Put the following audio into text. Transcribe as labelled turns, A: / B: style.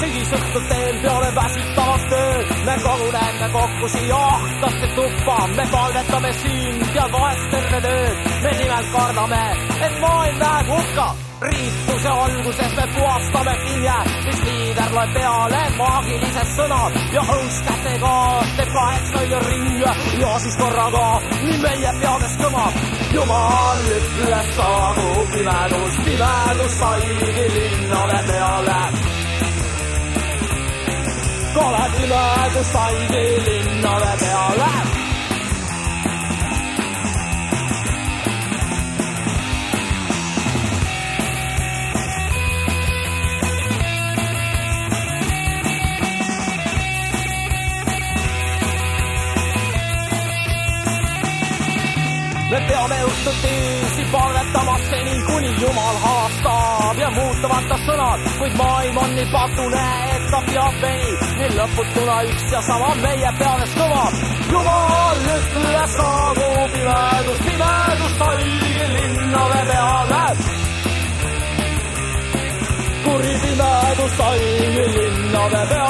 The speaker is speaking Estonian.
A: õhtul teen peale väsitavast tööd. me koguneme kokku siia ahtasse tuppa, me palvetame sind ja vaesterne tööd. me nimelt kardame, et maailm läheb hukka riipuse alguses me puhastame pinge, siis liider loeb peale maagilised sõnad ja hõuskätega teeb kaheksa ringe ja siis korraga nii meie peades kõmab. jumal ütles saagu pimedus, pimedus saigi linnale peale. kole pimedus saigi linnale peale me peame õhtuti palvetama seni, kuni Jumal halastab ja muutuvad ta sõnad, kuid maailm on nii patune, võtab ja venib, nii lõputuna üks ja sama meie peades kõlab. jumal, ütle, saabub pimedus, pimedus talgi linnale peale. kuri pimedus talgi linnale peale.